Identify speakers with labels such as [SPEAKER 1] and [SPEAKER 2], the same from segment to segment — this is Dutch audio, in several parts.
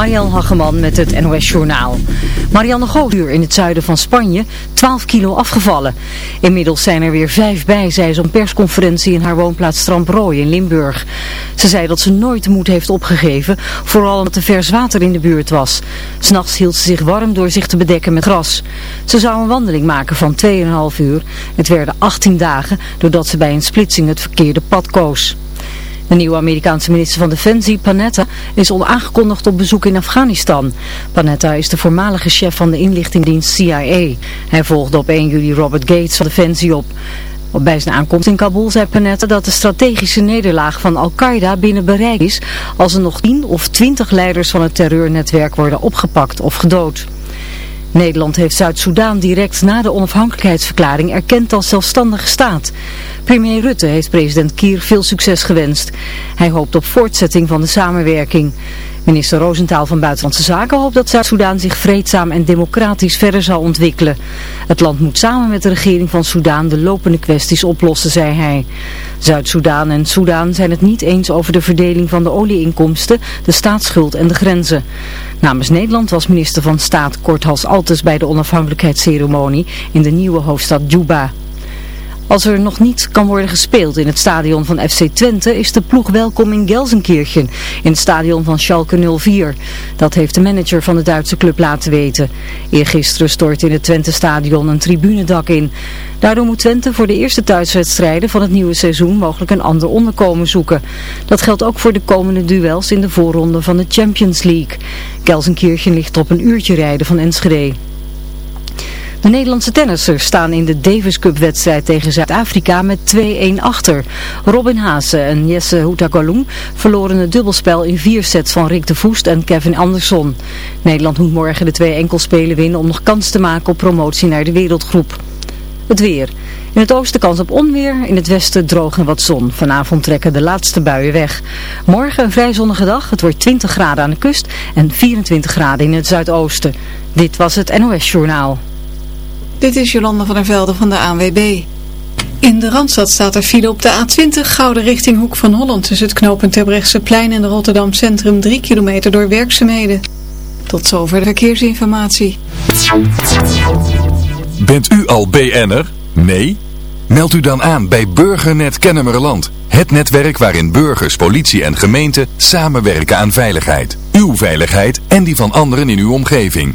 [SPEAKER 1] Marielle Hageman met het NOS Journaal. Marianne Goosuur in het zuiden van Spanje, 12 kilo afgevallen. Inmiddels zijn er weer vijf bij, zei ze op persconferentie in haar woonplaats Stramprooi in Limburg. Ze zei dat ze nooit de moed heeft opgegeven, vooral omdat er vers water in de buurt was. S'nachts hield ze zich warm door zich te bedekken met gras. Ze zou een wandeling maken van 2,5 uur. Het werden 18 dagen, doordat ze bij een splitsing het verkeerde pad koos. De nieuwe Amerikaanse minister van Defensie, Panetta, is al aangekondigd op bezoek in Afghanistan. Panetta is de voormalige chef van de inlichtingdienst CIA. Hij volgde op 1 juli Robert Gates van Defensie op. Bij zijn aankomst in Kabul zei Panetta dat de strategische nederlaag van Al-Qaeda binnen bereik is als er nog 10 of 20 leiders van het terreurnetwerk worden opgepakt of gedood. Nederland heeft Zuid-Soedan direct na de onafhankelijkheidsverklaring erkend als zelfstandige staat. Premier Rutte heeft president Kier veel succes gewenst. Hij hoopt op voortzetting van de samenwerking. Minister Roosentaal van Buitenlandse Zaken hoopt dat Zuid-Soedan zich vreedzaam en democratisch verder zal ontwikkelen. Het land moet samen met de regering van Soedan de lopende kwesties oplossen, zei hij. Zuid-Soedan en Soedan zijn het niet eens over de verdeling van de olieinkomsten, de staatsschuld en de grenzen. Namens Nederland was minister van Staat Korthals Altes bij de onafhankelijkheidsceremonie in de nieuwe hoofdstad Juba. Als er nog niet kan worden gespeeld in het stadion van FC Twente is de ploeg welkom in Gelsenkirchen, in het stadion van Schalke 04. Dat heeft de manager van de Duitse club laten weten. Eergisteren stort in het Twente stadion een tribunedak in. Daardoor moet Twente voor de eerste thuiswedstrijden van het nieuwe seizoen mogelijk een ander onderkomen zoeken. Dat geldt ook voor de komende duels in de voorronde van de Champions League. Gelsenkirchen ligt op een uurtje rijden van Enschede. De Nederlandse tennissers staan in de Davis Cup wedstrijd tegen Zuid-Afrika met 2-1 achter. Robin Haase en Jesse Houtagaloen verloren het dubbelspel in vier sets van Rick de Voest en Kevin Anderson. Nederland moet morgen de twee enkelspelen winnen om nog kans te maken op promotie naar de wereldgroep. Het weer. In het oosten kans op onweer, in het westen droog en wat zon. Vanavond trekken de laatste buien weg. Morgen een vrij zonnige dag. Het wordt 20 graden aan de kust en 24 graden in het zuidoosten. Dit was het NOS Journaal.
[SPEAKER 2] Dit is Jolanda van der Velde van de ANWB. In de Randstad staat er file op de A20 Gouden richting Hoek van Holland tussen het knooppunt plein en de Rotterdam Centrum 3 kilometer door werkzaamheden. Tot zover de verkeersinformatie.
[SPEAKER 3] Bent u al BN'er? Nee? Meld u dan aan bij Burgernet Kennemerland. Het netwerk waarin burgers, politie en gemeente samenwerken aan veiligheid. Uw veiligheid en die van anderen in uw omgeving.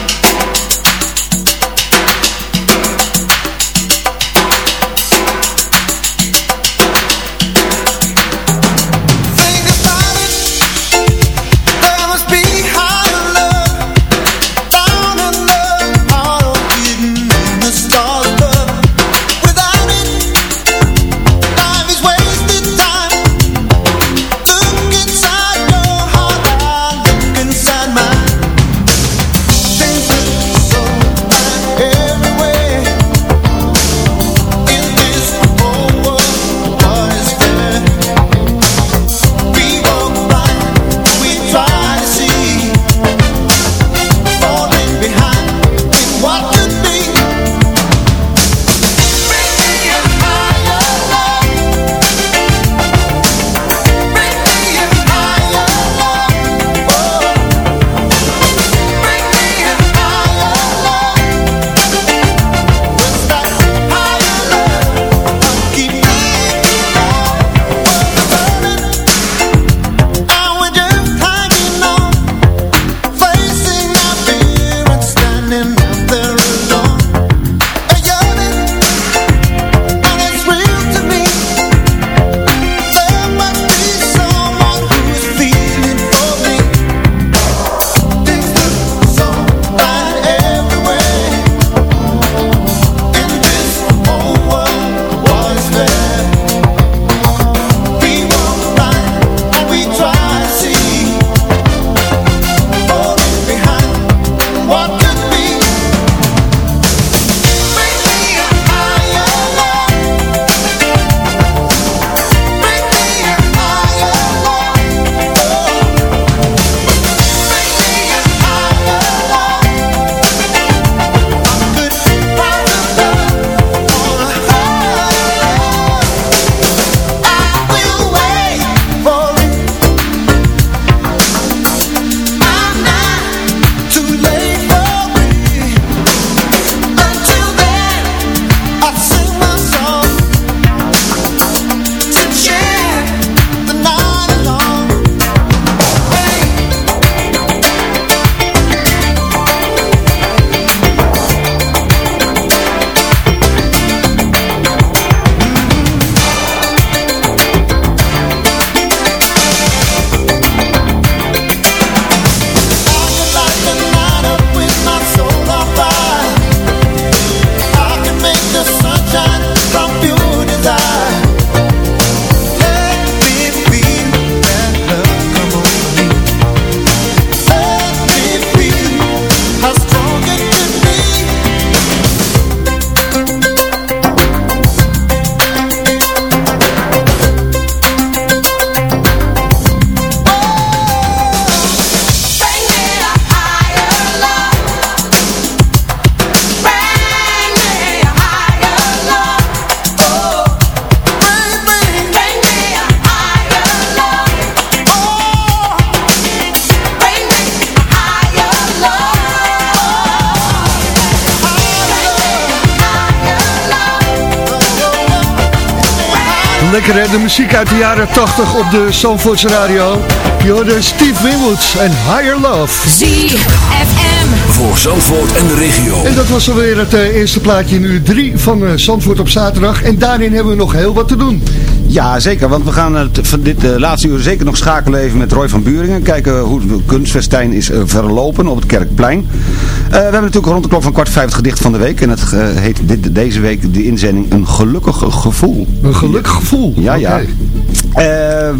[SPEAKER 4] Lekker hè, de muziek uit de jaren 80 op de Zandvoorts Radio. Je hoorde Steve Winwoods en Higher Love.
[SPEAKER 5] ZFM.
[SPEAKER 6] Voor Zandvoort en de regio.
[SPEAKER 4] En dat was alweer het uh, eerste plaatje in uur 3 van uh, Zandvoort op zaterdag. En daarin hebben we nog heel wat te doen.
[SPEAKER 7] Ja, zeker. Want we gaan het, van dit uh, laatste uur zeker nog schakelen even met Roy van Buringen. Kijken hoe het kunstfestijn is uh, verlopen op het Kerkplein. Uh, we hebben natuurlijk rond de klok van kwart vijf het gedicht van de week. En het heet dit, deze week de inzending Een gelukkig gevoel.
[SPEAKER 4] Een gelukkig gevoel?
[SPEAKER 7] Ja, okay. ja.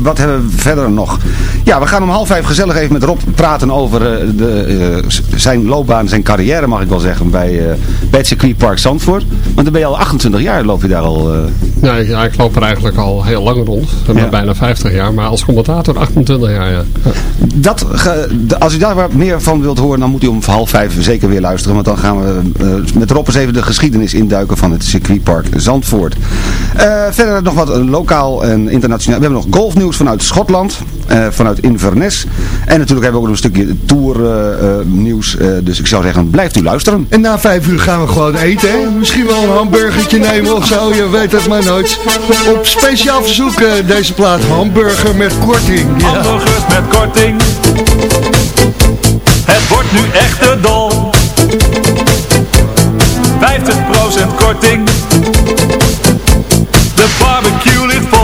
[SPEAKER 7] Wat hebben we verder nog? Ja, we gaan om half vijf gezellig even met Rob praten over de, zijn loopbaan, zijn carrière mag ik wel zeggen, bij, bij het circuitpark Zandvoort. Want dan ben je al 28 jaar, loop je daar al...
[SPEAKER 8] Ja, ik, ja, ik loop er eigenlijk al heel lang rond. Ja. Bijna 50 jaar, maar als commentator 28 jaar, ja. ja.
[SPEAKER 7] Dat, als u daar wat meer van wilt horen, dan moet u om half vijf zeker weer luisteren. Want dan gaan we met Rob eens even de geschiedenis induiken van het circuitpark Zandvoort. Verder nog wat lokaal en internationaal. We hebben nog golfnieuws vanuit Schotland, uh, vanuit Inverness. En natuurlijk hebben we ook nog een stukje tournieuws. dus ik zou zeggen, blijft u luisteren.
[SPEAKER 4] En na vijf uur gaan we gewoon eten, hè? Misschien wel een hamburgertje nemen of zo, je weet het maar nooit. Op speciaal verzoek uh, deze plaat. Hamburger met korting.
[SPEAKER 9] Ja. Hamburgers met korting. Het wordt nu echt de dol. 50% korting. De barbecue ligt vol.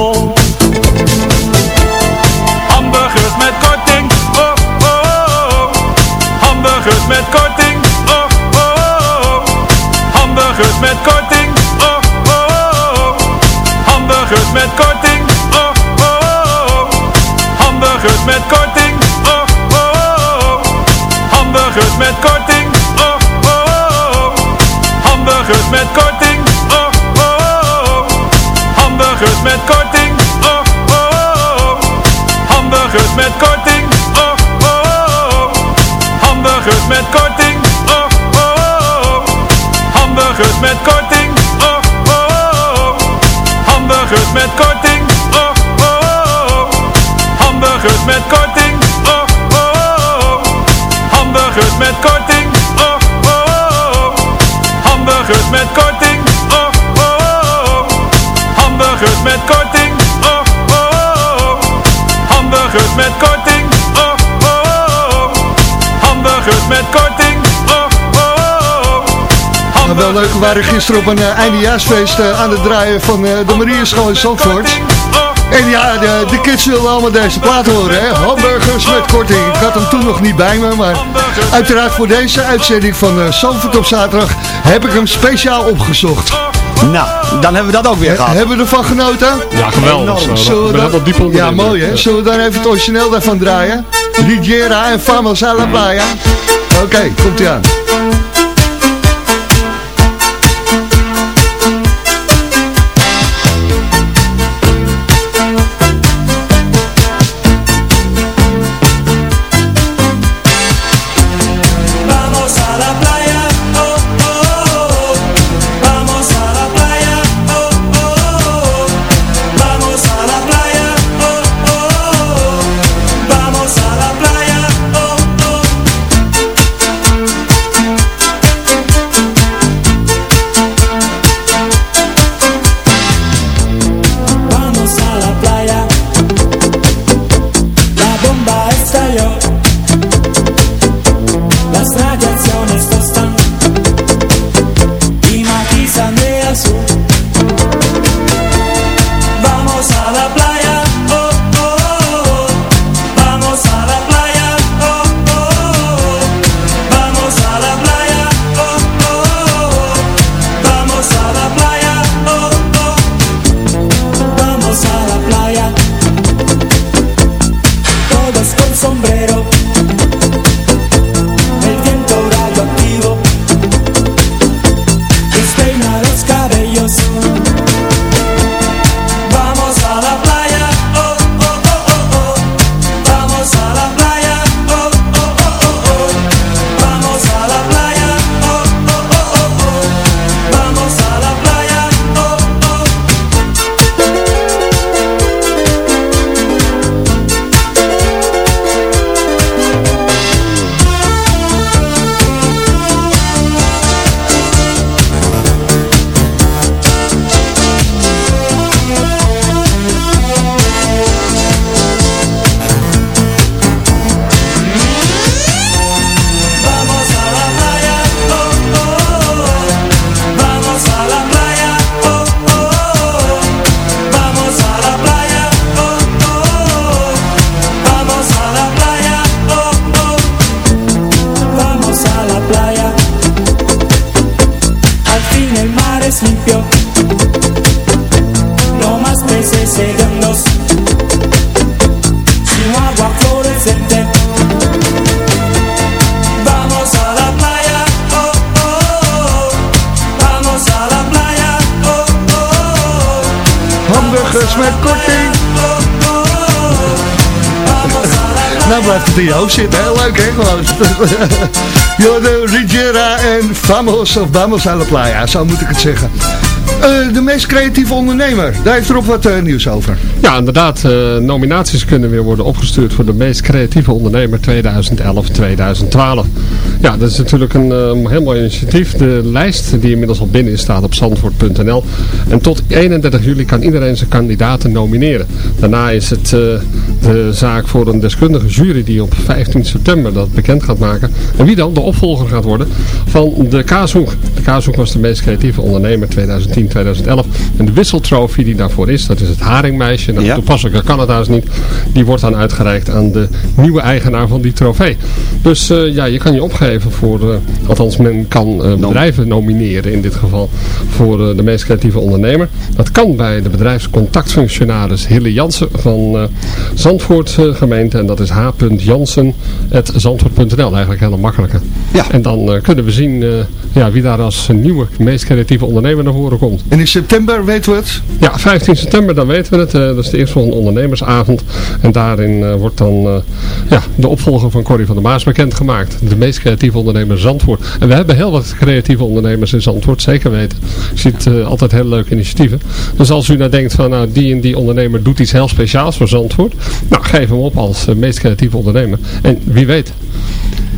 [SPEAKER 9] met korting. Oh, oh, oh. Hamburgers met korting. Oh, oh, oh. Hamburgers met korting. Hamburgers met korting, oh oh oh. Hamburgers met korting, oh oh oh. Hamburgers met korting, oh oh oh. Hamburgers met korting, oh oh oh. Hamburgers met korting, oh oh oh. Hamburgers met korting, oh oh oh. Hamburgers met korting, oh oh oh. Hamburgers met korting, oh Hamburgers met korting, oh oh oh. Hamburgers met korting, oh oh oh. Hamburgers met korting, oh oh oh. Hamburgers met korting, oh oh oh. Hamburgers met Hamburgers met korting, oh oh oh.
[SPEAKER 4] Nou, wel leuk, we waren gisteren op een uh, eindejaarsfeest uh, aan het draaien van uh, de Marieschool in Zandvoort. En ja, de, de kids willen allemaal deze plaat horen, hè? Hamburgers met korting. Ik had hem toen nog niet bij me, maar uiteraard voor deze uitzending van uh, Zandvoort op zaterdag heb ik hem speciaal opgezocht.
[SPEAKER 7] Nou, dan hebben we dat ook weer gehad.
[SPEAKER 4] He, hebben we ervan genoten?
[SPEAKER 8] Ja, geweldig. Zo, dat, diep
[SPEAKER 4] ja, mooi hè. Zullen we dan even het origineel daarvan draaien? Rigiera en Famos a la Playa. Oké, komt ie aan. Nou blijft het in je hoofd zitten, heel leuk hè gewoon. Jorde, Rigiera en Vamos of Vamos a la Playa, zo moet ik het zeggen. Eh, de meest creatieve ondernemer, daar heeft erop wat uh, nieuws over.
[SPEAKER 8] Ja, inderdaad. Uh, nominaties kunnen weer worden opgestuurd voor de meest creatieve ondernemer 2011-2012. Ja, dat is natuurlijk een heel mooi initiatief. De lijst die inmiddels al binnen is staat op zandvoort.nl. En tot 31 juli kan iedereen zijn kandidaten nomineren. Daarna is het de zaak voor een deskundige jury die op 15 september dat bekend gaat maken. En wie dan de opvolger gaat worden van de Kaashoek. De Kaashoek was de meest creatieve ondernemer 2010 2011. En de wisseltrofee die daarvoor is, dat is het haringmeisje. Nou, ja. Toepasselijk kan het haast niet. Die wordt dan uitgereikt aan de nieuwe eigenaar van die trofee. Dus uh, ja, je kan je opgeven voor, uh, althans men kan uh, bedrijven nomineren in dit geval voor de meest creatieve ondernemer. Dat kan bij de bedrijfscontactfunctionaris Hille Jansen van Zandvoort gemeente. En dat is h.jansen.zandvoort.nl. Eigenlijk heel makkelijk. Ja. En dan kunnen we zien ja, wie daar als nieuwe meest creatieve ondernemer naar voren komt.
[SPEAKER 4] En in september weten we het?
[SPEAKER 8] Ja, 15 september dan weten we het. Uh, dat is de eerste ondernemersavond. En daarin uh, wordt dan uh, ja, de opvolger van Corrie van der Maas bekendgemaakt. De meest creatieve ondernemer Zandvoort. En we hebben heel wat creatieve ondernemers in Zandvoort, zeker weten. Je ziet altijd hele leuke initiatieven. Dus als u nou denkt van nou die en die ondernemer doet iets heel speciaals voor Zandvoort. Nou geef hem op als meest creatieve ondernemer. En wie weet...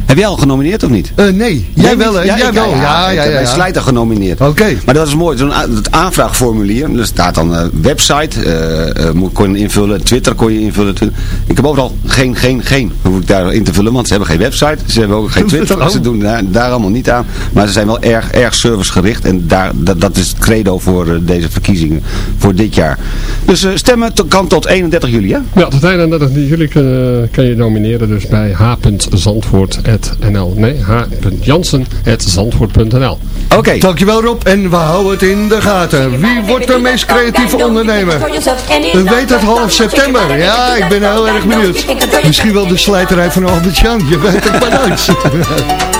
[SPEAKER 7] Heb jij al genomineerd of niet?
[SPEAKER 4] Uh, nee, jij wel hè?
[SPEAKER 7] Ja,
[SPEAKER 4] jij wel. Ja, ja, ja,
[SPEAKER 7] ja, ja. Slijter genomineerd.
[SPEAKER 4] Oké.
[SPEAKER 7] Maar dat is mooi. Zo'n het aanvraagformulier. Er staat dan uh, website. Uh, uh, kon je invullen. Twitter kon je invullen. Ik heb overal geen, geen, geen. Hoef ik daar in te vullen. Want ze hebben geen website. Ze hebben ook geen Twitter. oh. Ze doen daar, daar, allemaal niet aan. Maar ze zijn wel erg, erg servicegericht. En daar, dat, dat is het credo voor deze verkiezingen. Voor dit jaar. Dus stemmen kan tot 31 juli hè?
[SPEAKER 8] Ja, tot 31 juli kun, kan je nomineren. Dus bij h.zandvoort zandvoort.nl. Nee, h.jansen.zandvoort.nl.
[SPEAKER 4] Oké. Okay. Dankjewel Rob. En we houden het in de gaten. Wie wordt de meest creatieve ondernemer? We weten het half september. Ja, ik ben heel erg benieuwd. Misschien wel de slijterij van Albert Jan. Je weet het maar nooit.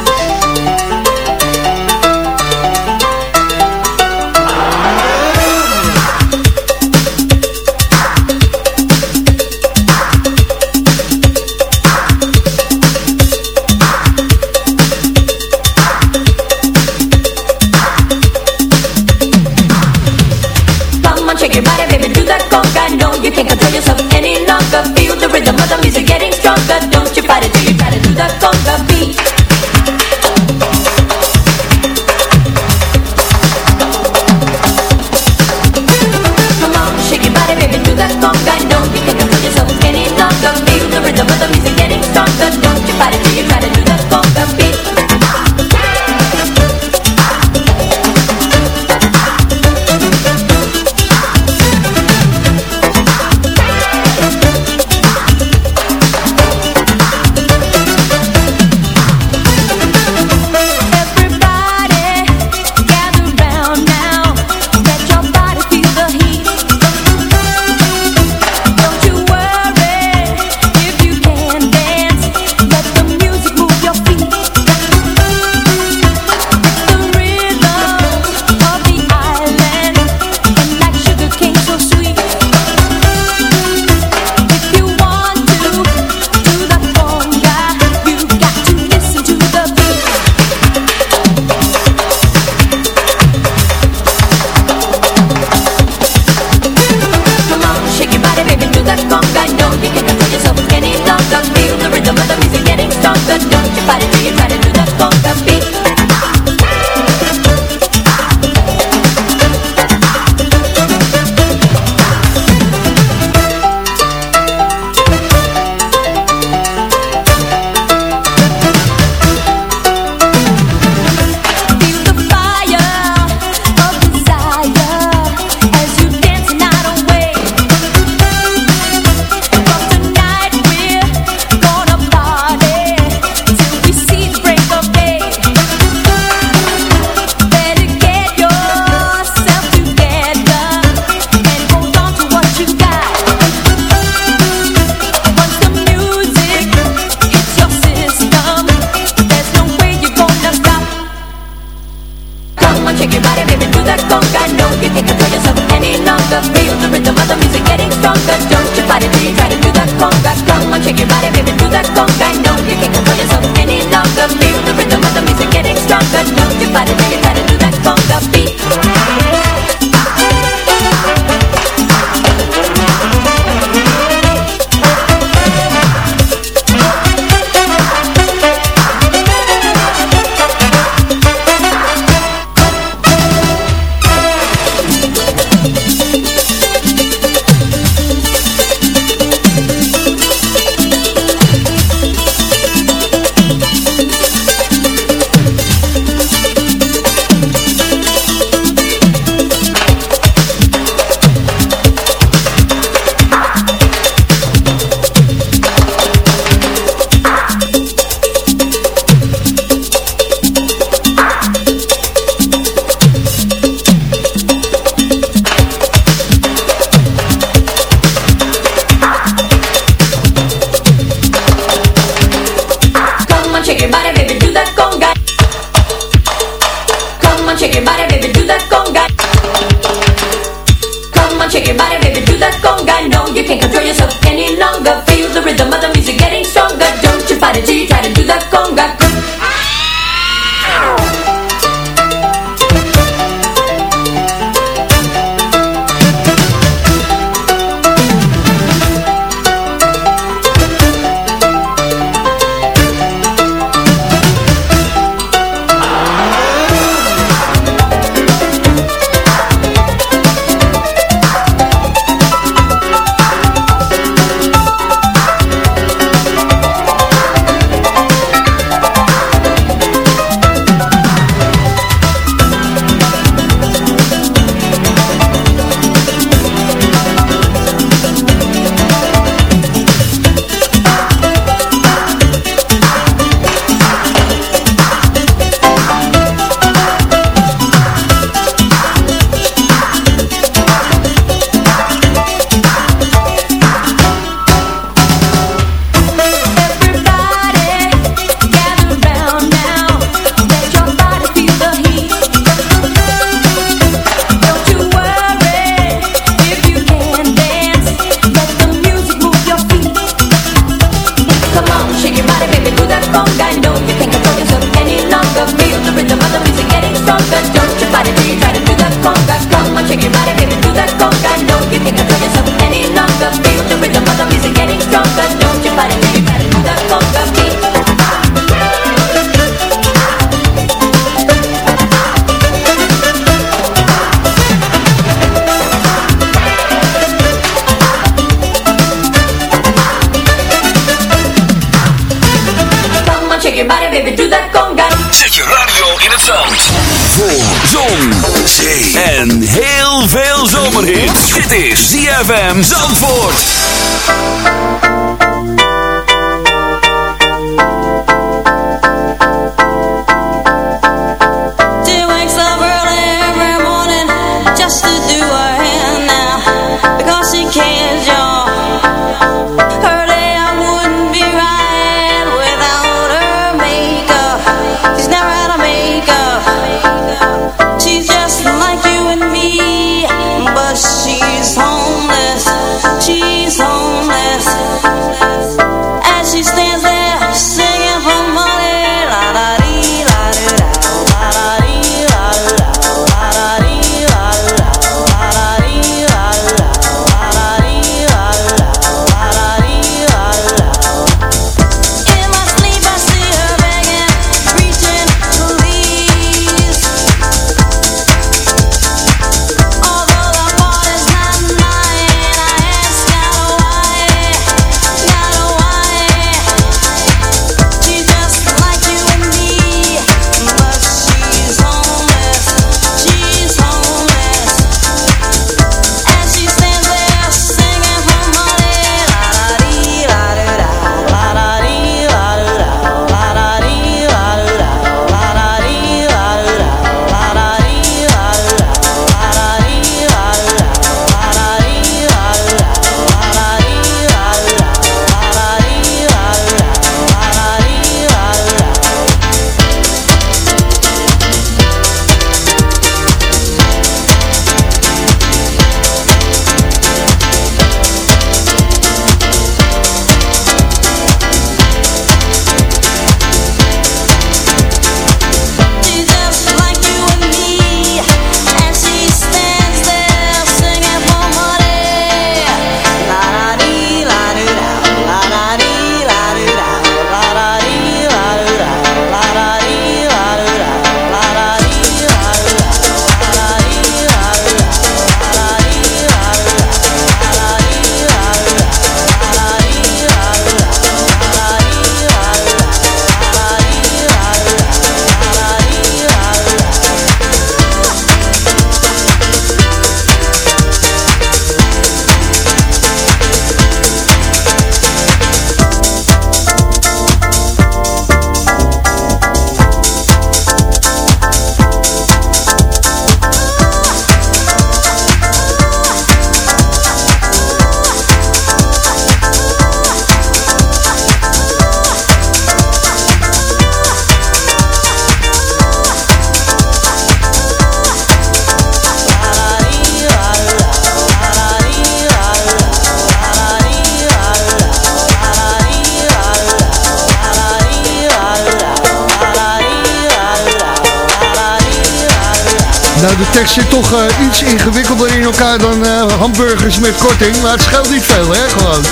[SPEAKER 10] zit toch eh, iets ingewikkelder in elkaar dan eh, hamburgers met korting. Maar het scheelt niet veel, hè, gewoon.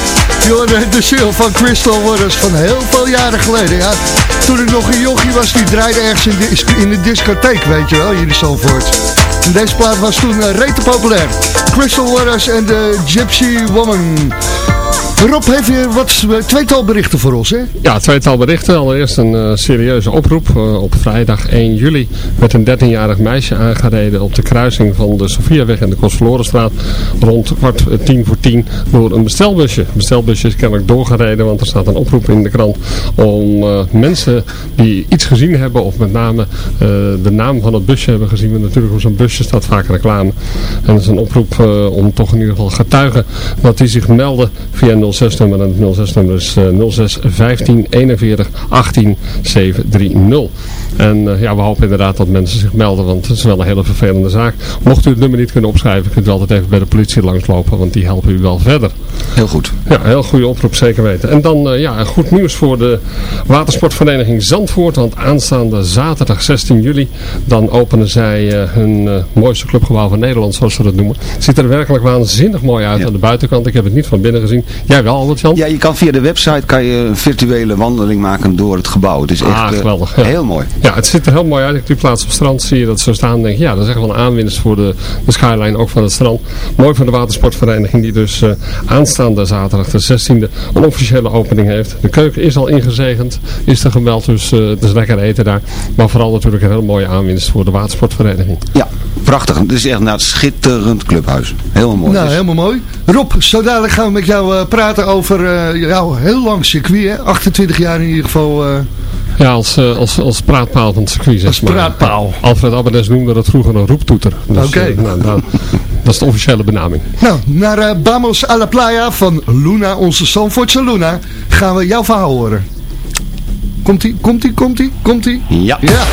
[SPEAKER 10] De ziel van Crystal Waters van heel veel jaren geleden. Ja, toen ik nog een jochie was, die draaide ergens in de, in de discotheek, weet je wel, hier in Zandvoort. En deze plaat was toen uh, rete populair. Crystal Waters en de Gypsy Woman. Rob heeft u wat, eh, tweetal berichten voor ons, hè?
[SPEAKER 8] Ja, tweetal berichten. Allereerst een eh, serieuze oproep. Eh, op vrijdag 1 juli werd een 13-jarig meisje aangereden op de kruising van de Sofiaweg en de Kostverlorenstraat rond kwart uh, tien voor tien door een bestelbusje. Bestelbusje is kennelijk doorgereden, want er staat een oproep in de krant om mensen die iets gezien hebben of met name de naam van het busje hebben gezien. Want natuurlijk op zo'n busje staat vaak reclame. En dat is een oproep om toch in ieder geval getuigen dat die zich melden via 0 06-nummer. En het 06-nummer is 06 15 41 18 730. En uh, ja, we hopen inderdaad dat mensen zich melden, want het is wel een hele vervelende zaak. Mocht u het nummer niet kunnen opschrijven, kunt u altijd even bij de politie langslopen, want die helpen u wel verder.
[SPEAKER 7] Heel goed.
[SPEAKER 8] Ja, heel goede oproep, zeker weten. En dan uh, ja, goed nieuws voor de watersportvereniging Zandvoort, want aanstaande zaterdag 16 juli, dan openen zij uh, hun mooiste clubgebouw van Nederland, zoals ze dat noemen. Het ziet er werkelijk waanzinnig mooi uit ja. aan de buitenkant. Ik heb het niet van binnen gezien. Jij wel, Albert-Jan?
[SPEAKER 7] Ja, je kan via de website kan je een virtuele wandeling maken door het gebouw. Het is echt
[SPEAKER 8] ah, geweldig,
[SPEAKER 7] ja. heel mooi.
[SPEAKER 8] Ja, het ziet er heel mooi uit. Ik die plaats op het strand zie je dat zo staan. denk ja, dat is echt wel een aanwinst voor de, de skyline, ook van het strand. Mooi voor de watersportvereniging die dus uh, aanstaande zaterdag de 16e een officiële opening heeft. De keuken is al ingezegend, is er gemeld, dus uh, het is lekker eten daar. Maar vooral natuurlijk een heel mooie aanwinst voor de watersportvereniging.
[SPEAKER 7] Ja, prachtig. Het is echt nou, een schitterend clubhuis. Helemaal mooi.
[SPEAKER 10] Nou, helemaal mooi. Rob, zo dadelijk gaan we met jou uh, praten over uh, jouw heel lang circuit. Hè? 28 jaar in ieder geval.
[SPEAKER 8] Ja, als, als, als praatpaal van het circuit. Zeg
[SPEAKER 10] als maar. praatpaal.
[SPEAKER 8] Alfred Abbenes noemde dat vroeger een roeptoeter. Dus,
[SPEAKER 10] Oké. Okay.
[SPEAKER 8] Nou, nou, dat is de officiële benaming.
[SPEAKER 10] Nou, naar Bamos a la Playa van Luna, onze Zandvoortse Luna, gaan we jouw verhaal horen. Komt-ie, komt-ie, komt-ie, komt-ie?
[SPEAKER 7] Ja.
[SPEAKER 10] ja.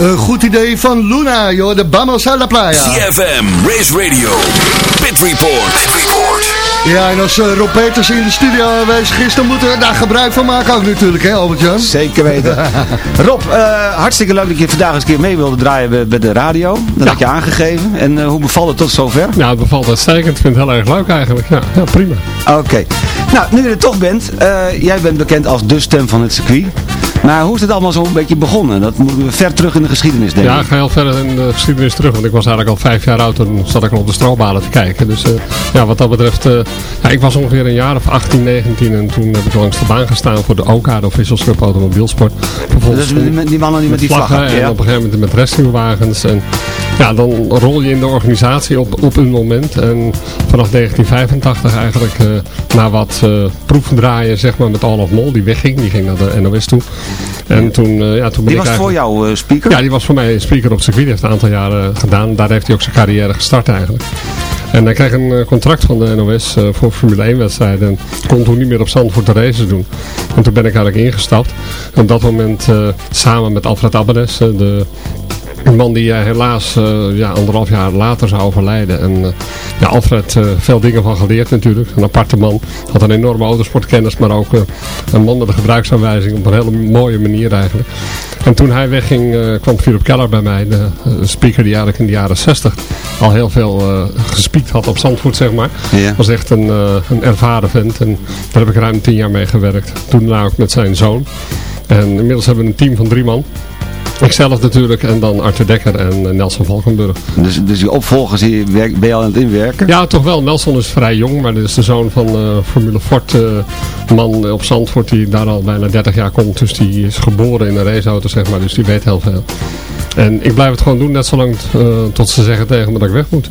[SPEAKER 4] Een goed idee van Luna, joh, de Vamos a la Playa.
[SPEAKER 6] CFM, Race Radio, Pit Report. Pit Report.
[SPEAKER 4] Ja, en als uh, Rob Peters in de studio aanwezig is, dan moeten we daar gebruik van maken ook natuurlijk, hè Albert-Jan?
[SPEAKER 7] Zeker weten. Rob, uh, hartstikke leuk dat je vandaag eens een keer mee wilde draaien bij, bij de radio. Dat
[SPEAKER 8] Ja.
[SPEAKER 7] had je aangegeven. En uh, hoe bevalt het tot zover?
[SPEAKER 8] Ja, het bevalt uitstekend. Ik vind het heel erg leuk eigenlijk. Ja, ja prima.
[SPEAKER 7] Oké. Nou, nu je er toch bent, uh, jij bent bekend als de stem van het circuit. Maar hoe is het allemaal zo een beetje begonnen? Dat moeten we ver terug in de geschiedenis, denk ik.
[SPEAKER 8] Ja, ik ga heel ver in de geschiedenis terug. Want ik was eigenlijk al vijf jaar oud. Toen zat ik al op de stroombalen te kijken. Dus uh, ja, wat dat betreft... Uh, ja, ik was ongeveer een jaar of 18, 19. En toen heb ik langs de baan gestaan voor de OK, de Official Cup Automobielsport.
[SPEAKER 7] Dus die, die mannen die met, met die vlaggen.
[SPEAKER 8] vlaggen
[SPEAKER 7] ja.
[SPEAKER 8] En op een gegeven moment met wrestlingwagens. En ja, dan rol je in de organisatie op, op een moment. En vanaf 1985 eigenlijk uh, na wat proefdraaien zeg maar, met Mol. Die wegging, die ging naar de NOS toe. En toen, uh, ja, toen ben
[SPEAKER 7] die
[SPEAKER 8] ik
[SPEAKER 7] was voor jou uh, speaker?
[SPEAKER 8] Ja, die was voor mij speaker op het circuit. Die heeft een aantal jaren gedaan. Daar heeft hij ook zijn carrière gestart eigenlijk. En hij kreeg een contract van de NOS voor Formule 1 wedstrijden. En kon toen niet meer op Zandvoort de races doen. En toen ben ik eigenlijk ingestapt. En op dat moment uh, samen met Alfred Abbenes, de een man die uh, helaas uh, ja, anderhalf jaar later zou overlijden. En uh, ja, Alfred veel dingen van geleerd natuurlijk. Een aparte man. Had een enorme autosportkennis. Maar ook een man met een gebruiksaanwijzing op een hele mooie manier eigenlijk. En toen hij wegging kwam Philip Keller bij mij. De speaker die eigenlijk in de jaren 60 al heel veel gespiekt had op Zandvoort zeg maar.
[SPEAKER 7] Ja.
[SPEAKER 8] Was echt een, een ervaren vent. En daar heb ik ruim tien jaar mee gewerkt. Toen daarna ook met zijn zoon. En inmiddels hebben we een team van drie man. Ikzelf natuurlijk en dan Arthur Dekker en Nelson Valkenburg.
[SPEAKER 7] Dus, dus die opvolgers, die ben je al aan het inwerken?
[SPEAKER 8] Ja, toch wel. Nelson is vrij jong, maar dit is de zoon van uh, Formule Ford uh, man op Zandvoort die daar al bijna 30 jaar komt. Dus die is geboren in een raceauto, zeg maar. Dus die weet heel veel. En ik blijf het gewoon doen, net zolang uh, tot ze zeggen tegen me dat ik weg moet.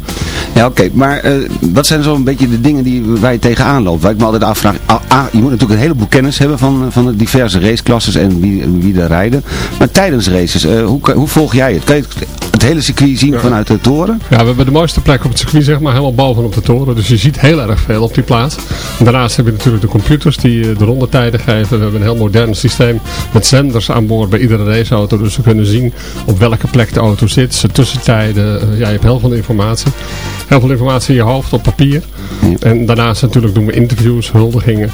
[SPEAKER 7] Ja, oké. Okay. Maar uh, wat zijn zo'n beetje de dingen die, waar je tegenaan loopt? Waar ik me altijd afvraag. Ah, ah, je moet natuurlijk een heleboel kennis hebben van, van de diverse raceklasses en wie, wie er rijden. Maar tijdens races, uh, hoe, hoe volg jij het? Kan je het hele circuit zien ja. vanuit de toren?
[SPEAKER 8] Ja, we hebben de mooiste plek op het circuit, zeg maar, helemaal bovenop de toren. Dus je ziet heel erg veel op die plaats. En daarnaast heb je natuurlijk de computers die de rondetijden geven. We hebben een heel modern systeem met zenders aan boord bij iedere raceauto. Dus we kunnen zien op welke plek de auto zit, zijn tussentijden. Ja, je hebt heel veel informatie. Heel veel informatie in je hoofd, op papier. Ja. En daarnaast natuurlijk doen we interviews, huldigingen.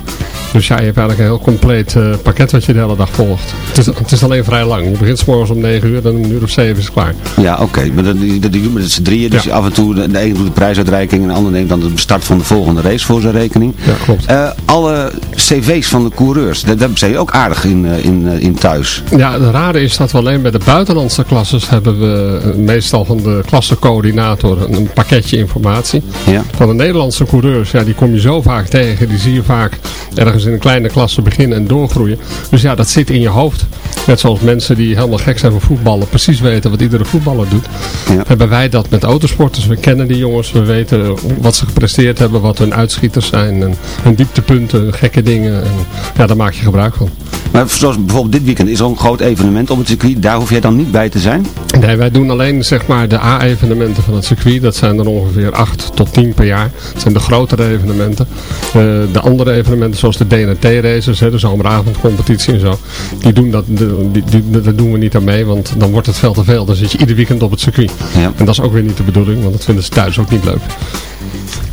[SPEAKER 8] Dus ja, je hebt eigenlijk een heel compleet uh, pakket wat je de hele dag volgt. Het is, het is alleen vrij lang. Je begint s morgens om 9 uur, dan om een uur of 7 is het klaar.
[SPEAKER 7] Ja, oké. Okay. Maar dat, dat, dat met z'n drieën. Dus ja. af en toe, de, de ene doet de prijsuitreiking en de ander neemt dan de start van de volgende race voor zijn rekening.
[SPEAKER 8] Ja, klopt.
[SPEAKER 7] Uh, alle cv's van de coureurs, daar, daar zijn je ook aardig in, uh, in, in thuis.
[SPEAKER 8] Ja, het rare is dat we alleen bij de buitenlandse klasses hebben we meestal van de klassencoördinator een pakketje informatie.
[SPEAKER 7] Ja.
[SPEAKER 8] Van de Nederlandse coureurs, ja, die kom je zo vaak tegen. Die zie je vaak ergens in een kleine klasse beginnen en doorgroeien. Dus ja, dat zit in je hoofd. Net zoals mensen die helemaal gek zijn van voetballen, precies weten wat iedere voetballer doet.
[SPEAKER 7] Ja.
[SPEAKER 8] Hebben wij dat met autosporters. We kennen die jongens, we weten wat ze gepresteerd hebben, wat hun uitschieters zijn. En hun dieptepunten, gekke dingen. En ja, daar maak je gebruik van.
[SPEAKER 7] Maar zoals bijvoorbeeld dit weekend is er een groot evenement op het circuit. Daar hoef jij dan niet bij te zijn?
[SPEAKER 8] Nee, wij doen alleen zeg maar de A-evenementen van het circuit. Dat zijn er ongeveer 8 tot 10 per jaar. Dat zijn de grotere evenementen. Uh, de andere evenementen zoals de DNT-races, de zomeravondcompetitie en zo. Die doen dat, die, die, die, dat doen we niet aan mee, want dan wordt het veel te veel. Dan zit je ieder weekend op het circuit.
[SPEAKER 7] Ja.
[SPEAKER 8] En dat is ook weer niet de bedoeling, want dat vinden ze thuis ook niet leuk.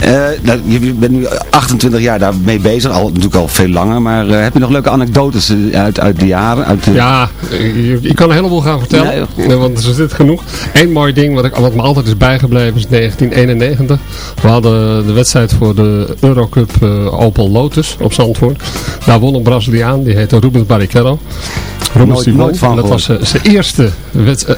[SPEAKER 7] Uh, nou, je bent nu 28 jaar daarmee bezig, al, natuurlijk al veel langer, maar uh, heb je nog leuke anekdotes uit, uit de jaren? Uit de...
[SPEAKER 8] Ja, je, kan een heleboel gaan vertellen, want er zit genoeg. Eén mooi ding wat, ik, wat me altijd is bijgebleven is 1991. We hadden de wedstrijd voor de Eurocup Opel Lotus op Zandvoort. Daar won een Braziliaan, die heette Rubens Barrichello. Rubens
[SPEAKER 7] nooit, nooit van
[SPEAKER 8] dat was zijn eerste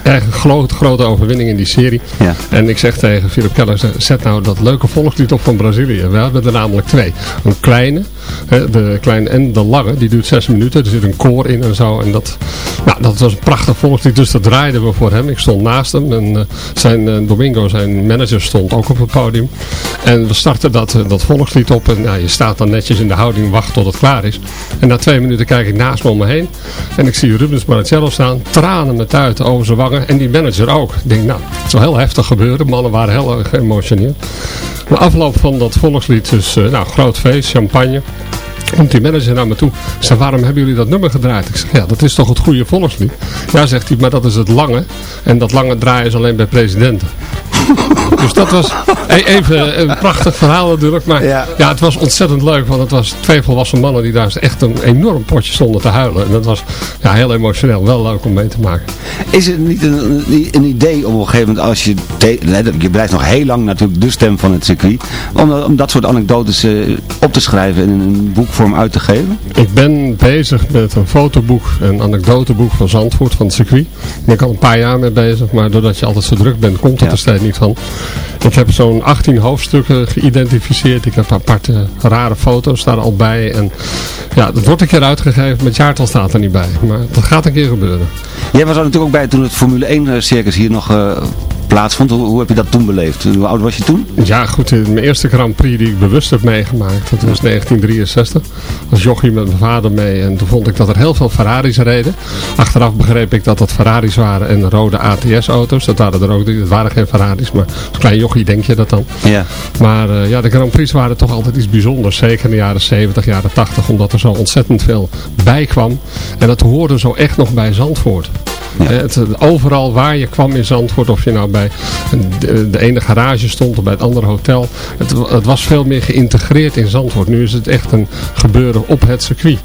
[SPEAKER 8] echt grote, grote overwinning in die serie.
[SPEAKER 7] Ja.
[SPEAKER 8] En ik zeg tegen Philip Keller, zet nou dat leuke volkslied op van Brazilië. We hebben er namelijk twee. Een kleine, de kleine en de lange, die duurt zes minuten. Er zit een koor in en zo. En dat, nou, dat was een prachtig volkslied, dus dat draaiden we voor hem. Ik stond naast hem en uh, zijn Domingo, zijn manager, stond ook op het podium. En we starten dat, dat volkslied op en nou, je staat dan netjes in de houding, wacht tot het klaar is. En na twee minuten kijk ik naast me om me heen en ik zie Rubens Barrichello staan, tranen met uit over zijn wangen en die manager ook. Ik denk, nou, het zal heel heftig gebeuren. Mannen waren heel erg geëmotioneerd. Na afloop van dat volkslied dus, nou, groot feest, champagne. Komt die manager naar me toe. Ik zeg, waarom hebben jullie dat nummer gedraaid? Ik zeg, ja, dat is toch het goede volkslied? Ja, zegt hij, maar dat is het lange. En dat lange draaien is alleen bij presidenten. Dus dat was e- even een prachtig verhaal natuurlijk. Maar ja. het was ontzettend leuk. Want het was twee volwassen mannen die daar echt een enorm potje stonden te huilen. En dat was ja, heel emotioneel. Wel leuk om mee te maken.
[SPEAKER 7] Is het niet een, een idee om op een gegeven moment als je... Je blijft nog heel lang natuurlijk de stem van het circuit. Om, om dat soort anekdotes uh, op te schrijven en in een boekvorm uit te geven?
[SPEAKER 8] Ik ben bezig met een fotoboek, een anekdoteboek van Zandvoort, van het circuit. Ik ben al een paar jaar mee bezig. Maar doordat je altijd zo druk bent, komt het ja. er steeds niet van. Ik heb zo'n 18 hoofdstukken geïdentificeerd. Ik heb aparte rare foto's daar al bij. En ja, dat wordt een keer uitgegeven. Met jaartal staat er niet bij. Maar dat gaat een keer gebeuren.
[SPEAKER 7] Jij was er natuurlijk ook bij toen het Formule 1 circus hier nog uh, plaatsvond. Hoe, hoe, heb je dat toen beleefd? Hoe oud was je toen?
[SPEAKER 8] Ja goed, mijn eerste Grand Prix die ik bewust heb meegemaakt. Dat was 1963. Als jochie met mijn vader mee. En toen vond ik dat er heel veel Ferraris reden. Achteraf begreep ik dat dat Ferraris waren en rode ATS auto's. Dat waren er ook Dat waren geen Ferraris. Maar als klein jochie denk je dat dan.
[SPEAKER 7] Ja.
[SPEAKER 8] Maar uh, ja, de Grand Prix waren toch altijd iets bijzonders. Zeker in de jaren 70, jaren 80. Omdat er zo ontzettend veel bij kwam. En dat hoorde zo echt nog bij Zandvoort. Ja. Het, overal waar je kwam in Zandvoort, of je nou bij de, de ene garage stond of bij het andere hotel. Het, het, was veel meer geïntegreerd in Zandvoort. Nu is het echt een gebeuren op het circuit.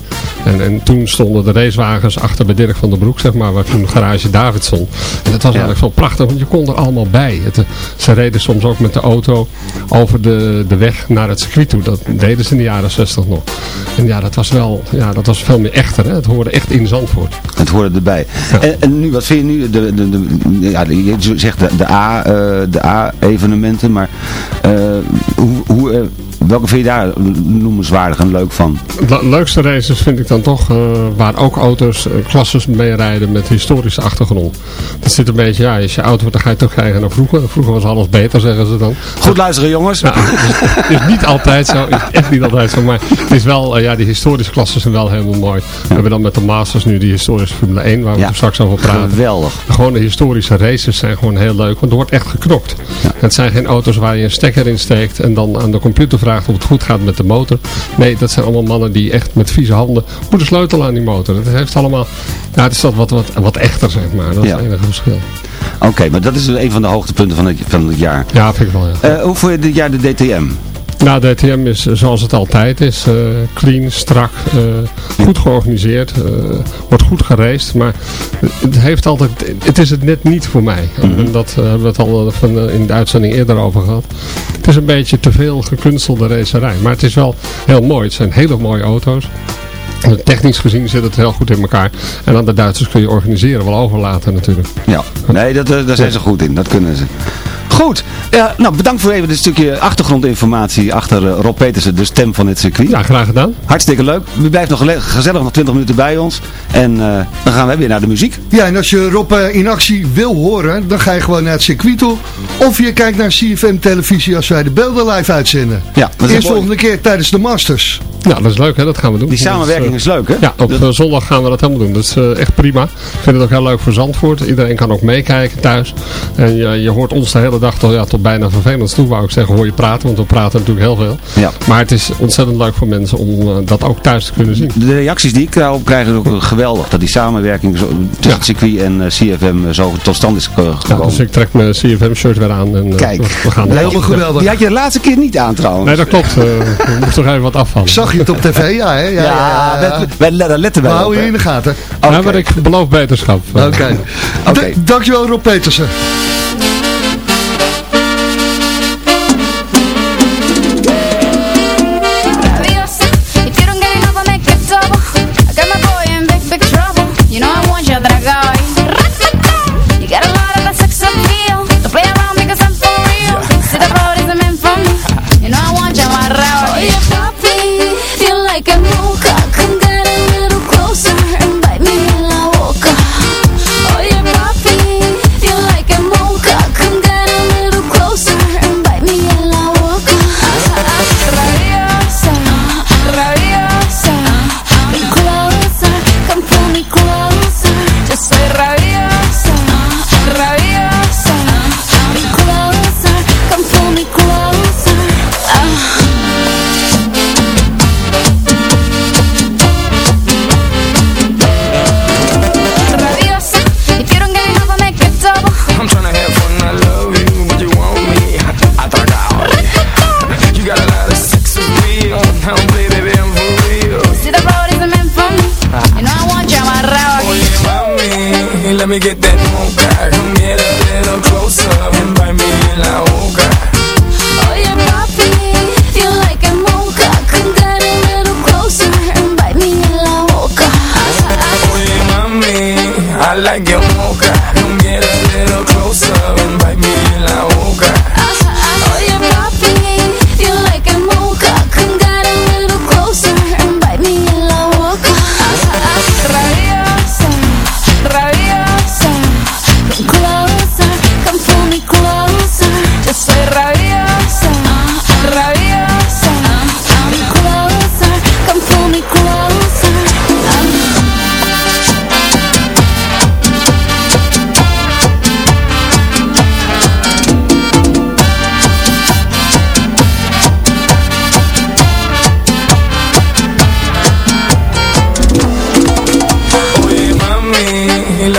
[SPEAKER 8] En, en toen stonden de racewagens achter bij Dirk van der Broek, zeg maar, waar toen garage David stond. En dat was ja. eigenlijk zo prachtig, want je kon er allemaal bij. Het, ze reden soms ook met de auto over de, de weg naar het circuit toe. Dat deden ze in de jaren 60 nog. En ja, dat was wel, ja, dat was veel meer echter. Hè? Het hoorde echt in Zandvoort.
[SPEAKER 7] Het hoorde erbij. Ja. En, en, nu, wat vind je nu, de, de, de, ja, je zegt de, de A, uh, de A-evenementen, maar uh, hoe, hoe uh, welke vind je daar noemenswaardig en leuk van?
[SPEAKER 8] De leukste races vind ik dan toch uh, waar ook auto's uh, klasses mee rijden met historische achtergrond. Dat zit een beetje, ja, als je oud wordt dan ga je toch krijgen naar vroeger. Vroeger was alles beter, zeggen ze dan.
[SPEAKER 7] Goed luisteren jongens.
[SPEAKER 8] Nou, het is, is niet altijd zo, is echt niet altijd zo, maar het is wel, uh, ja, die historische klassen zijn wel helemaal mooi. Ja. We hebben dan met de Masters nu die historische Formule 1, waar we ja. straks over praten.
[SPEAKER 7] Geweldig.
[SPEAKER 8] Gewoon de historische races zijn gewoon heel leuk, want er wordt echt geknokt. Ja. Het zijn geen auto's waar je een stekker in steekt en dan aan de computer vraagt of het goed gaat met de motor. Nee, dat zijn allemaal mannen die echt met vieze handen moeten sleutelen aan die motor. Het heeft allemaal, ja, het is dat wat, wat, wat echter, zeg maar. Dat is het enige verschil.
[SPEAKER 7] Oké, okay, maar dat is een van de hoogtepunten van het, van het jaar.
[SPEAKER 8] Ja, vind ik wel, ja.
[SPEAKER 7] Uh, hoe vond je dit jaar de DTM?
[SPEAKER 8] Nou, de DTM is zoals het altijd is. Uh, clean, strak, uh, goed georganiseerd. Uh, wordt goed geraced. Maar het heeft altijd... Het is het net niet voor mij. Mm -hmm. En dat hebben we het al van, in de uitzending eerder over gehad. Het is een beetje te veel gekunstelde racerij. Maar het is wel heel mooi. Het zijn hele mooie auto's. Technisch gezien zit het heel goed in elkaar. En aan de Duitsers kun je organiseren wel overlaten natuurlijk.
[SPEAKER 7] Ja, nee, dat, daar zijn ze goed in. Dat kunnen ze. Goed, nou bedankt voor even dit stukje achtergrondinformatie achter uh, Rob Petersen, de stem van het circuit.
[SPEAKER 8] Ja, graag gedaan.
[SPEAKER 7] Hartstikke leuk. U blijft nog gezellig nog 20 minuten bij ons. En uh, dan gaan we weer naar de muziek.
[SPEAKER 4] Ja, en als je Rob uh, in actie wil horen, dan ga je gewoon naar het circuit toe. Of je kijkt naar CFM televisie als wij de beelden live uitzenden.
[SPEAKER 7] Ja,
[SPEAKER 4] dat is Eerst volgende keer tijdens de Masters.
[SPEAKER 8] Ja, dat is leuk hè, dat gaan we doen.
[SPEAKER 7] Die samenwerking is leuk hè?
[SPEAKER 8] Ja, op
[SPEAKER 7] dat...
[SPEAKER 8] zondag gaan we dat helemaal doen. Dat is echt prima. Ik vind het ook heel leuk voor Zandvoort. Iedereen kan ook meekijken thuis. En je, je hoort ons de hele dag tot, ja, tot bijna vervelend toe, wou ik zeggen, hoor je praten, want we praten natuurlijk heel veel.
[SPEAKER 7] Ja.
[SPEAKER 8] Maar het is ontzettend leuk voor mensen om uh, dat ook thuis te kunnen zien.
[SPEAKER 7] De reacties die ik daarop krijg is ook geweldig, dat die samenwerking zo, tussen ja. het circuit en uh, CFM zo tot stand is gekomen.
[SPEAKER 8] Ja, dus ik trek mijn CFM shirt weer aan en uh,
[SPEAKER 7] Kijk,
[SPEAKER 8] we, we gaan
[SPEAKER 7] helemaal geweldig. Die had je de laatste keer niet aan trouwens.
[SPEAKER 8] Nee, dat klopt. we moesten toch even wat afvallen.
[SPEAKER 4] Zag je het op tv? Ja, hè?
[SPEAKER 7] Ja, ja, ja, wij, wij letten wij
[SPEAKER 4] op. hou je in de gaten.
[SPEAKER 8] Okay. Ja, maar ik beloof beterschap.
[SPEAKER 4] Oké. Okay. okay. Dankjewel Rob Petersen.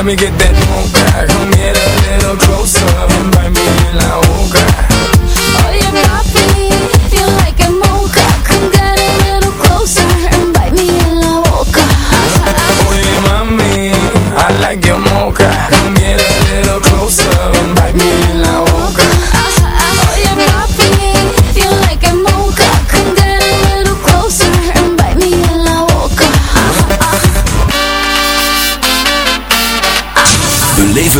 [SPEAKER 11] Let me get that
[SPEAKER 12] on back Come get a little closer and bite me in,
[SPEAKER 6] the.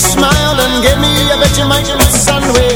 [SPEAKER 13] smile and give me a Vegemite sandwich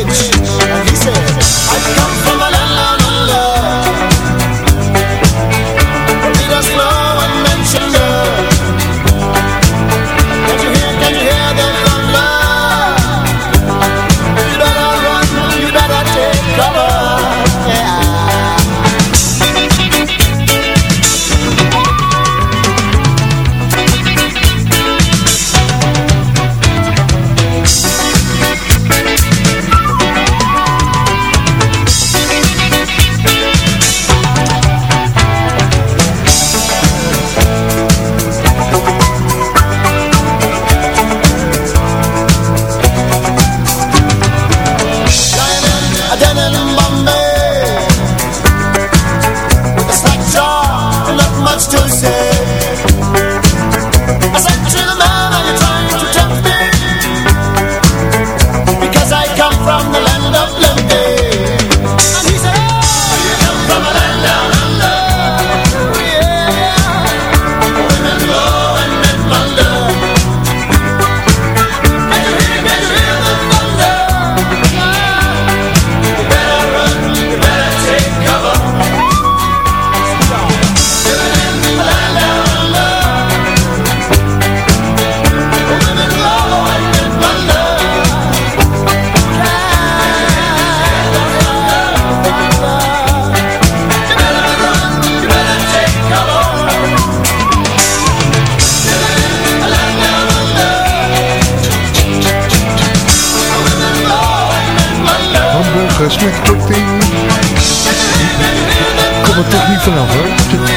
[SPEAKER 4] kom toch niet vanaf hoor.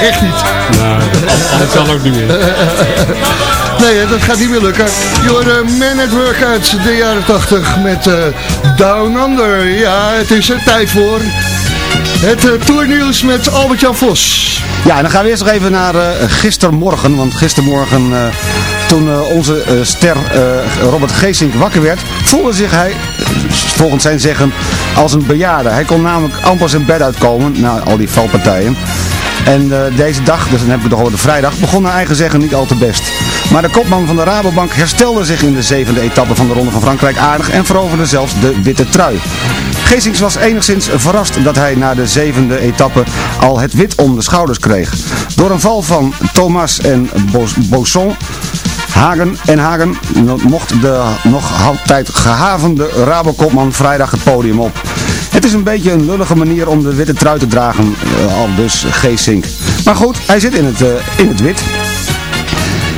[SPEAKER 4] Echt niet.
[SPEAKER 8] Nou, dat zal ook niet meer.
[SPEAKER 4] Nee, dat gaat niet meer lukken. Jorden, eh, Man at Work uit de jaren 80 met eh, Down Under. Ja, het is er tijd voor. Het uh, met Albert-Jan Vos.
[SPEAKER 7] Ja, en dan gaan we eerst nog even naar gistermorgen. Want gistermorgen, toen onze ster Robert Geesink wakker werd, voelde zich hij volgens zijn zeggen, als een bejaarde. Hij kon namelijk amper zijn bed uitkomen, na al die valpartijen. En uh, deze dag, dus dan heb ik het over de vrijdag, begon naar eigen zeggen niet al te best. Maar de kopman van de Rabobank herstelde zich in de zevende etappe van de Ronde van Frankrijk aardig en veroverde zelfs de witte trui. Geesings was enigszins verrast dat hij na de zevende etappe al het wit om de schouders kreeg. Door een val van Thomas en Bosson Hagen en Hagen mocht de nog altijd gehavende Rabokopman vrijdag het podium op. Het is een beetje een lullige manier om de witte trui te dragen, al dus Geesink. Maar goed, hij zit in het, uh, in het wit.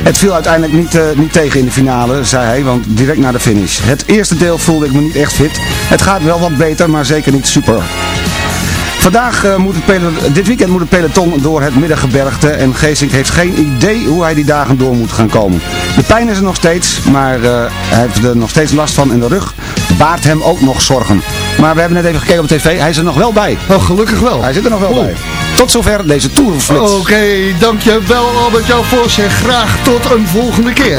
[SPEAKER 7] Het viel uiteindelijk niet, uh, niet tegen in de finale, zei hij, want direct na de finish. Het eerste deel voelde ik me niet echt fit. Het gaat wel wat beter, maar zeker niet super. Vandaag uh, moet het peloton, dit weekend moet het peloton door het middengebergte en Geesink heeft geen idee hoe hij die dagen door moet gaan komen. De pijn is er nog steeds, maar uh, hij heeft er nog steeds last van in de rug. Baart hem ook nog zorgen. Maar we hebben net even gekeken op tv, hij is er nog wel bij.
[SPEAKER 4] Oh, gelukkig wel.
[SPEAKER 7] Hij zit er nog wel oh. bij. Tot zover deze Tourflits.
[SPEAKER 4] Oké, okay, dankjewel Albert-Jan Vos en graag tot een volgende keer.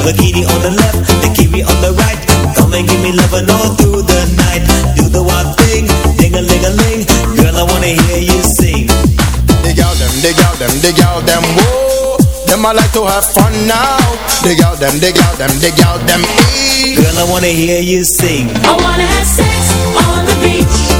[SPEAKER 14] Man? The kitty on the left, the kiwi on the right. Come and give me loving all through the night. Do the one thing, ding a ling a ling. Girl, I wanna hear you sing.
[SPEAKER 13] Dig out them, dig out them, dig out them, whoa. Them I like to have fun now. Dig out them, dig out them, dig out them, ee.
[SPEAKER 14] Girl, I wanna hear you sing.
[SPEAKER 12] I wanna have sex on the beach.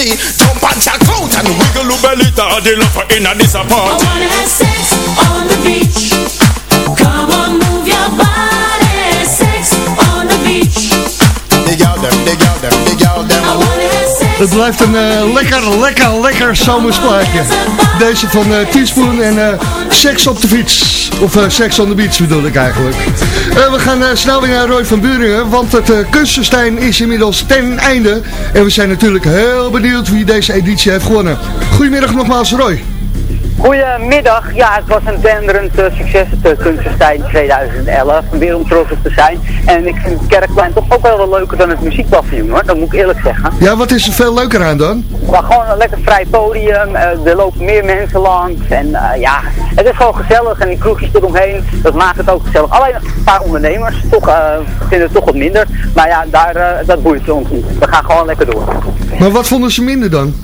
[SPEAKER 13] see. Jump and check out and wiggle your belly. To the lover inna this
[SPEAKER 12] I have
[SPEAKER 4] Het blijft een eh, lekker, lekker, lekker zomersplaatje. Deze van eh Teaspoon en eh Sex op de fiets. Of eh, Sex on the Beach bedoel ik eigenlijk. We gaan snel weer naar Roy van Buringen, want het kunstenstein is inmiddels ten einde. En we zijn natuurlijk heel benieuwd wie deze editie heeft gewonnen. Goedemiddag nogmaals Roy.
[SPEAKER 15] Goedemiddag. Ja, het was een denderend succes, het uh, Kunstenstein 2011. Weer om trots te zijn. En ik vind het Kerkplein toch ook wel wat leuker dan het muziekpaviljoen hoor. Dat moet ik eerlijk zeggen.
[SPEAKER 4] Ja, wat is er veel leuker aan dan?
[SPEAKER 15] Maar gewoon een lekker vrij podium. eh, er lopen meer mensen langs. En eh, ja, het is gewoon gezellig. En die kroegjes eromheen, dat maakt het ook gezellig. Alleen een paar ondernemers toch, eh, vinden het toch wat minder. Maar ja, daar, eh, dat boeit ons niet. We gaan gewoon lekker door.
[SPEAKER 4] Maar wat vonden ze minder dan?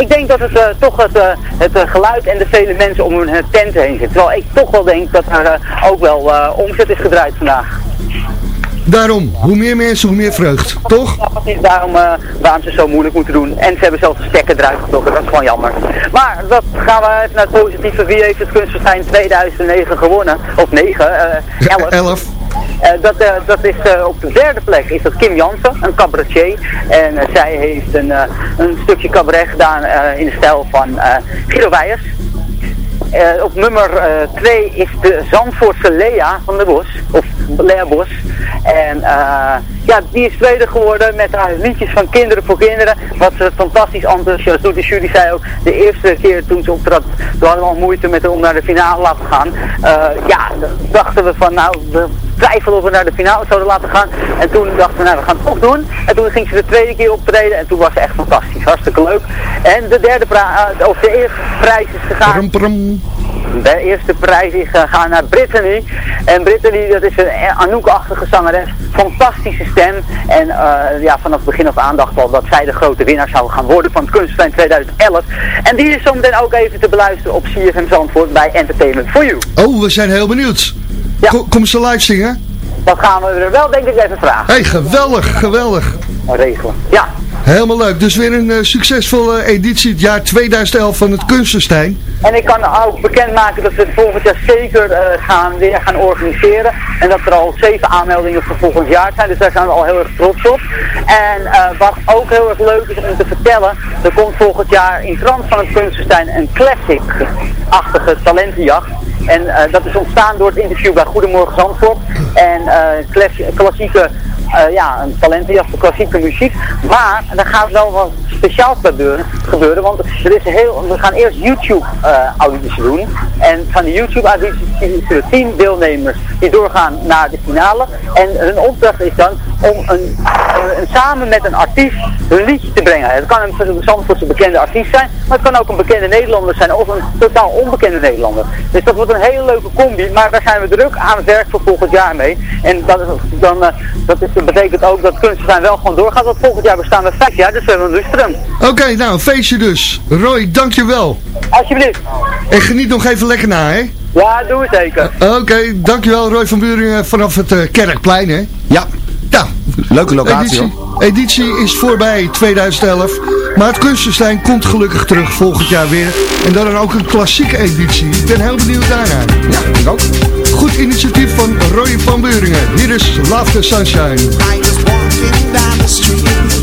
[SPEAKER 15] Ik denk dat het toch het, het geluid en de vele mensen om hun tent heen zit. Terwijl ik toch wel denk dat er ook wel omzet is gedraaid vandaag.
[SPEAKER 4] Daarom, hoe meer mensen, hoe meer vreugd, toch?
[SPEAKER 15] Ja, precies daarom waarom ze zo moeilijk moeten doen. En ze hebben zelfs de stekker eruit getrokken, dat is gewoon jammer. Maar dat gaan we even naar het positieve. Wie heeft het Kunstverstijn 2009 gewonnen? Of 9, eh 11.
[SPEAKER 4] 11.
[SPEAKER 15] Eh, dat, eh, dat is eh, op de derde plek is dat Kim Jansen, een cabaretier. En eh, zij heeft een, een stukje cabaret gedaan in de stijl van Guido Weijers. Eh, op nummer 2 is de Zandvoortse Lea van de Bos, of Lea Bos. En eh, ja, die is tweede geworden met haar liedjes van Kinderen voor Kinderen. Wat ze fantastisch enthousiast doet. De jury zei ook, de eerste keer toen ze optrad, toen hadden we al moeite met om naar de finale laten gaan. Eh, ja, dachten we van, nou, we twijfelden of we naar de finale zouden laten gaan. En toen dachten we, nou, we gaan het toch doen. En toen ging ze de tweede keer optreden en toen was ze echt fantastisch. Hartstikke leuk. En de derde eh, of de eerste prijs is gegaan. De eerste prijs is gegaan naar Brittany. En Brittany, dat is een Anouk-achtige zangeres. Fantastische stem. En eh, ja, vanaf het begin af aan dacht al dat zij de grote winnaar zou gaan worden van het Kunstfein 2011. En die is zometeen ook even te beluisteren op CFM Zandvoort bij Entertainment for You.
[SPEAKER 4] Oh, we zijn heel benieuwd. Ko- Kom ze live zingen?
[SPEAKER 15] Dat gaan we er wel denk ik even vragen.
[SPEAKER 4] Hé, hey, geweldig, geweldig.
[SPEAKER 15] Regelen. Ja.
[SPEAKER 4] Helemaal leuk. Dus weer een eh, succesvolle editie het jaar 2011 van het Kunstenstein.
[SPEAKER 15] En ik kan ook bekendmaken dat we het volgend jaar zeker eh, gaan, weer gaan organiseren. En dat er al zeven aanmeldingen voor volgend jaar zijn. Dus daar zijn we al heel erg trots op. En eh, wat ook heel erg leuk is om te vertellen. Er komt volgend jaar in trant van het Kunstenstein een classic-achtige talentenjacht. En dat is ontstaan door het interview bij Goedemorgen Zandvoort. En klassi- klassieke, ja, een talentenjacht voor klassieke muziek. Maar er gaat wel wat speciaals gebeuren, want er is heel, we gaan eerst YouTube-audities doen. En van de YouTube-audities zullen tien deelnemers die doorgaan naar de finale. En hun opdracht is dan om een, een- samen met een artiest hun liedje te brengen. Het kan een Zandvoortse bekende artiest zijn, maar het kan ook een bekende Nederlander zijn of een totaal onbekende Nederlander. Dus dat wordt een hele leuke combi, maar daar zijn we druk aan het werk voor volgend jaar mee. En dat, is, dan, eh, dat, is, dat betekent ook dat Kunstenstein wel gewoon doorgaat, want volgend jaar bestaan we vijf jaar, dus we hebben een lustrum.
[SPEAKER 4] Oké, nou, een feestje dus. Roy, dankjewel.
[SPEAKER 15] Alsjeblieft.
[SPEAKER 4] En geniet nog even lekker na, hè?
[SPEAKER 15] Ja, doe het zeker.
[SPEAKER 4] Oké, dankjewel Roy van Buringen vanaf het eh, Kerkplein, hè?
[SPEAKER 7] Ja.
[SPEAKER 4] Nou,
[SPEAKER 7] Leuke locatie,
[SPEAKER 4] editie,
[SPEAKER 7] hoor.
[SPEAKER 4] editie is voorbij 2011. Maar het Kunstenstein komt gelukkig terug volgend jaar weer. En dan ook een klassieke editie. Ik ben heel benieuwd daarnaar.
[SPEAKER 7] Ja, ik ook.
[SPEAKER 4] Goed initiatief van Roy van Buringen. Hier is Love the Sunshine.
[SPEAKER 16] I was walking down the street,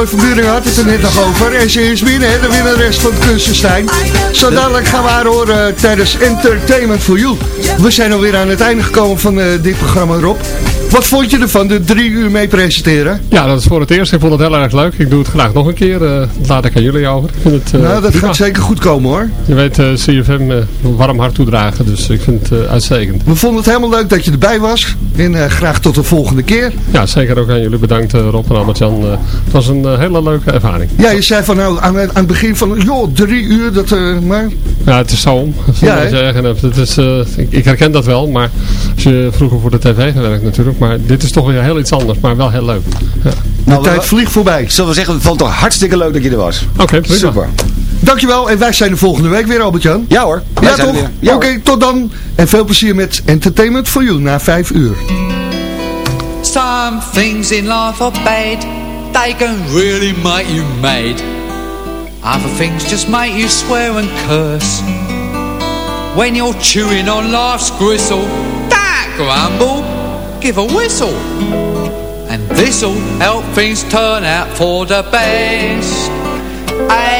[SPEAKER 4] Roy van Buren had het er net nog over. En ze is binnen, hè, de winnares van het Kunstenstein. Zo dadelijk gaan we haar horen tijdens Entertainment for You. We zijn alweer aan het einde gekomen van eh, dit programma, Rob. Wat vond je ervan, de drie uur mee presenteren?
[SPEAKER 8] Ja, dat is voor het eerst. Ik vond het heel erg leuk. Ik doe het graag nog een keer. eh, dat laat ik aan jullie over. Ik vind het, eh,
[SPEAKER 4] nou, dat
[SPEAKER 8] prima.
[SPEAKER 4] gaat zeker goed komen hoor.
[SPEAKER 8] Je weet eh, CFM eh, warm hart toedragen. Dus ik vind het eh, uitstekend.
[SPEAKER 4] We vonden het helemaal leuk dat je erbij was. En eh, graag tot de volgende keer.
[SPEAKER 8] Ja, zeker ook aan jullie bedankt eh, Rob en Albert-Jan. Eh, het was een hele leuke ervaring.
[SPEAKER 4] Ja, je zei van nou aan, het- aan het begin van, joh, drie uur, dat, eh, maar...
[SPEAKER 8] Ja, het is zo om.
[SPEAKER 4] Ja,
[SPEAKER 8] het is, eh, ik, ik herken dat wel, maar als je vroeger voor de tv gewerkt natuurlijk. Maar dit is toch weer heel iets anders, maar wel heel leuk. Ja.
[SPEAKER 7] Nou,
[SPEAKER 4] tijd vliegt voorbij.
[SPEAKER 7] Zullen we zeggen, we vonden het toch hartstikke leuk dat je er was.
[SPEAKER 8] Oké, prima.
[SPEAKER 7] Super.
[SPEAKER 4] Dankjewel en wij zijn de volgende week weer, Albert-Jan.
[SPEAKER 7] Ja hoor, wij
[SPEAKER 4] Ja
[SPEAKER 7] zijn
[SPEAKER 4] toch?
[SPEAKER 7] Ja,
[SPEAKER 4] Oké,
[SPEAKER 7] hoor.
[SPEAKER 4] tot dan. En veel plezier met Entertainment for You na vijf uur.
[SPEAKER 17] Some things in life are bad They can really make you mad Other things just make you swear and curse When you're chewing on life's gristle Don't grumble, give a whistle And this'll help things turn out for the best And